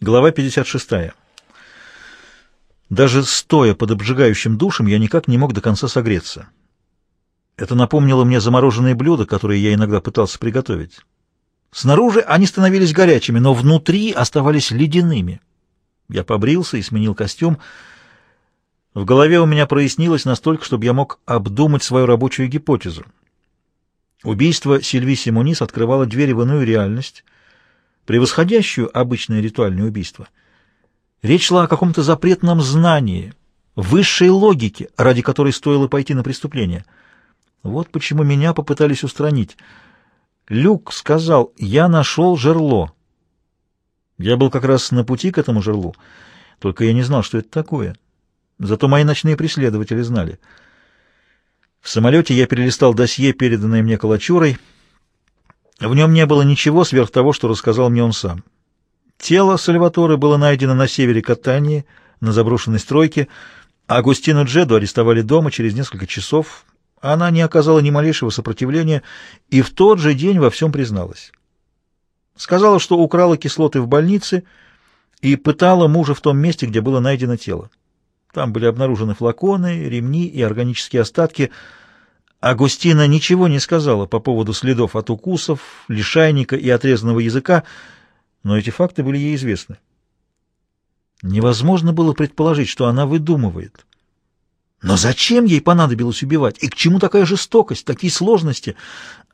Глава 56. Даже стоя под обжигающим душем, я никак не мог до конца согреться. Это напомнило мне замороженные блюда, которые я иногда пытался приготовить. Снаружи они становились горячими, но внутри оставались ледяными. Я побрился и сменил костюм. В голове у меня прояснилось настолько, чтобы я мог обдумать свою рабочую гипотезу. Убийство Сильви Симонис открывало двери в иную реальность — превосходящую обычное ритуальное убийство. Речь шла о каком-то запретном знании, высшей логике, ради которой стоило пойти на преступление. Вот почему меня попытались устранить. Люк сказал, я нашел жерло. Я был как раз на пути к этому жерлу, только я не знал, что это такое. Зато мои ночные преследователи знали. В самолете я перелистал досье, переданное мне Калачурой, в нем не было ничего сверх того, что рассказал мне он сам. Тело Сальваторе было найдено на севере Катании, на заброшенной стройке. Агустину Джеду арестовали дома через несколько часов. Она не оказала ни малейшего сопротивления и в тот же день во всем призналась. Сказала, что украла кислоты в больнице и пытала мужа в том месте, где было найдено тело. Там были обнаружены флаконы, ремни и органические остатки – Агустина ничего не сказала по поводу следов от укусов, лишайника и отрезанного языка, но эти факты были ей известны. Невозможно было предположить, что она выдумывает. Но зачем ей понадобилось убивать? И к чему такая жестокость, такие сложности?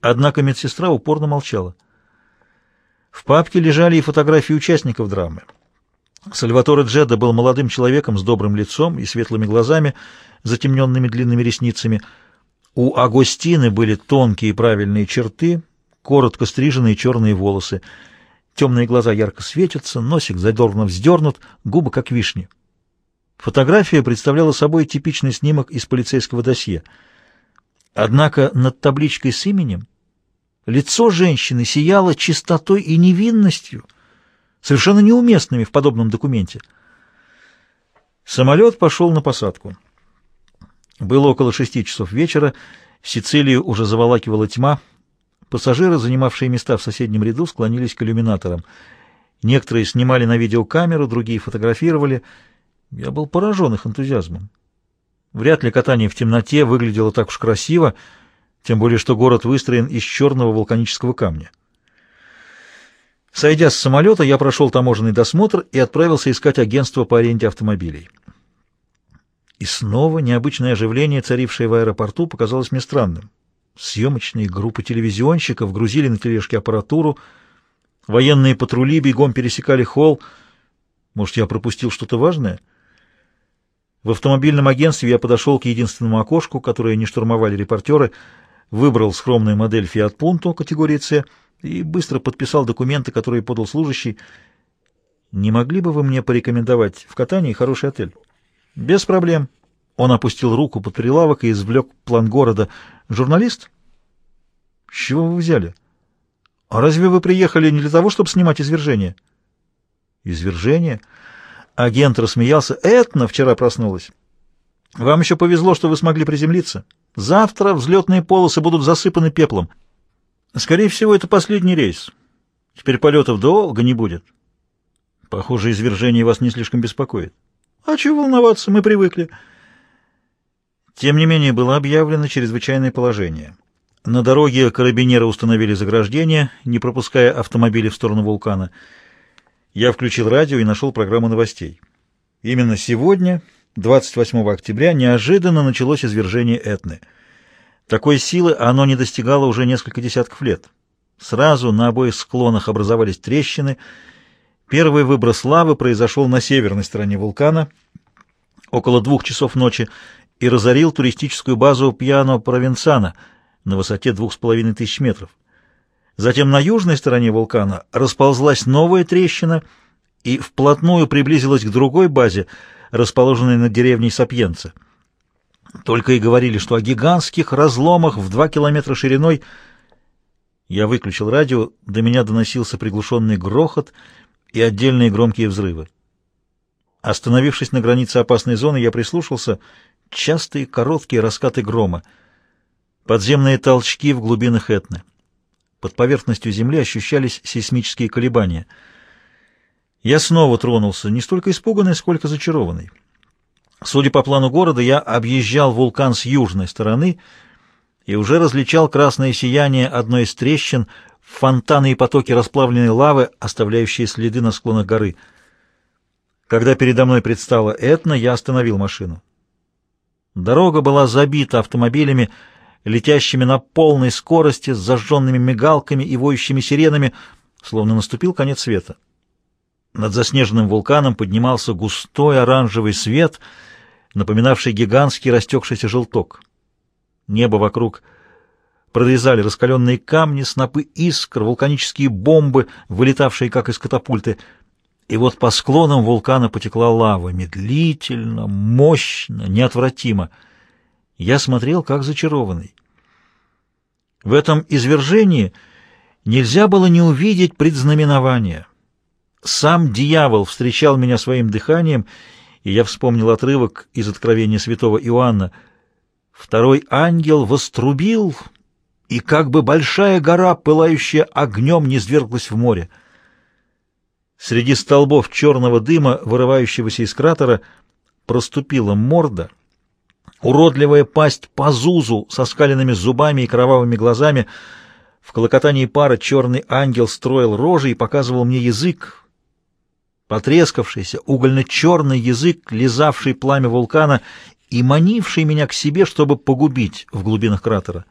Однако медсестра упорно молчала. В папке лежали и фотографии участников драмы. Сальваторе Джедда был молодым человеком с добрым лицом и светлыми глазами, затемненными длинными ресницами — у Агустины были тонкие правильные черты, коротко стриженные черные волосы. Темные глаза ярко светятся, носик задорно вздернут, губы как вишни. Фотография представляла собой типичный снимок из полицейского досье. Однако над табличкой с именем лицо женщины сияло чистотой и невинностью, совершенно неуместными в подобном документе. Самолет пошел на посадку. Было около шести часов вечера, Сицилию уже заволакивала тьма. Пассажиры, занимавшие места в соседнем ряду, склонились к иллюминаторам. Некоторые снимали на видеокамеру, другие фотографировали. Я был поражен их энтузиазмом. Вряд ли катание в темноте выглядело так уж красиво, тем более что город выстроен из черного вулканического камня. Сойдя с самолета, я прошел таможенный досмотр и отправился искать агентство по аренде автомобилей. И снова необычное оживление, царившее в аэропорту, показалось мне странным. Съемочные группы телевизионщиков грузили на тележки аппаратуру, военные патрули бегом пересекали холл. Может, я пропустил что-то важное? В автомобильном агентстве я подошел к единственному окошку, которое не штурмовали репортеры, выбрал скромную модель Fiat Punto категории C и быстро подписал документы, которые подал служащий. Не могли бы вы мне порекомендовать в катании хороший отель? «Без проблем». Он опустил руку под прилавок и извлек план города. «Журналист?» «С чего вы взяли?» «А разве вы приехали не для того, чтобы снимать извержение?» «Извержение?» Агент рассмеялся. «Этна вчера проснулась. Вам еще повезло, что вы смогли приземлиться. Завтра взлетные полосы будут засыпаны пеплом. Скорее всего, это последний рейс. Теперь полетов долго не будет. Похоже, извержение вас не слишком беспокоит. А чего волноваться, мы привыкли. Тем не менее, было объявлено чрезвычайное положение. На дороге карабинеры установили заграждение, не пропуская автомобили в сторону вулкана. Я включил радио и нашел программу новостей. Именно сегодня, 28 октября, неожиданно началось извержение Этны. Такой силы оно не достигало уже несколько десятков лет. Сразу на обоих склонах образовались трещины — Первый выброс лавы произошел на северной стороне вулкана около двух часов ночи и разорил туристическую базу Пьяно Провенцана на высоте двух с половиной тысяч метров. Затем на южной стороне вулкана расползлась новая трещина и вплотную приблизилась к другой базе, расположенной над деревней Сапьенца. Только и говорили, что о гигантских разломах в два километра шириной. Я выключил радио, до меня доносился приглушенный грохот — и отдельные громкие взрывы. Остановившись на границе опасной зоны, я прислушался. Частые короткие раскаты грома. Подземные толчки в глубинах Этны. Под поверхностью земли ощущались сейсмические колебания. Я снова тронулся, не столько испуганный, сколько зачарованный. Судя по плану города, я объезжал вулкан с южной стороны и уже различал красное сияние одной из трещин, фонтаны и потоки расплавленной лавы, оставляющие следы на склонах горы. Когда передо мной предстала Этна, я остановил машину. Дорога была забита автомобилями, летящими на полной скорости, с зажженными мигалками и воющими сиренами, словно наступил конец света. Над заснеженным вулканом поднимался густой оранжевый свет, напоминавший гигантский растекшийся желток. Небо вокруг прорезали раскаленные камни, снопы искр, вулканические бомбы, вылетавшие как из катапульты. И вот по склонам вулкана потекла лава, медлительно, мощно, неотвратимо. Я смотрел, как зачарованный. В этом извержении нельзя было не увидеть предзнаменования — сам дьявол встречал меня своим дыханием, и я вспомнил отрывок из Откровения святого Иоанна. Второй ангел вострубил, и как бы большая гора, пылающая огнем, не сверглась в море. Среди столбов черного дыма, вырывающегося из кратера, проступила морда, уродливая пасть Пазузу со скаленными зубами и кровавыми глазами. В колокотании пара черный ангел строил рожи и показывал мне язык, потрескавшийся, угольно-черный язык, лизавший пламя вулкана и манивший меня к себе, чтобы погубить в глубинах кратера.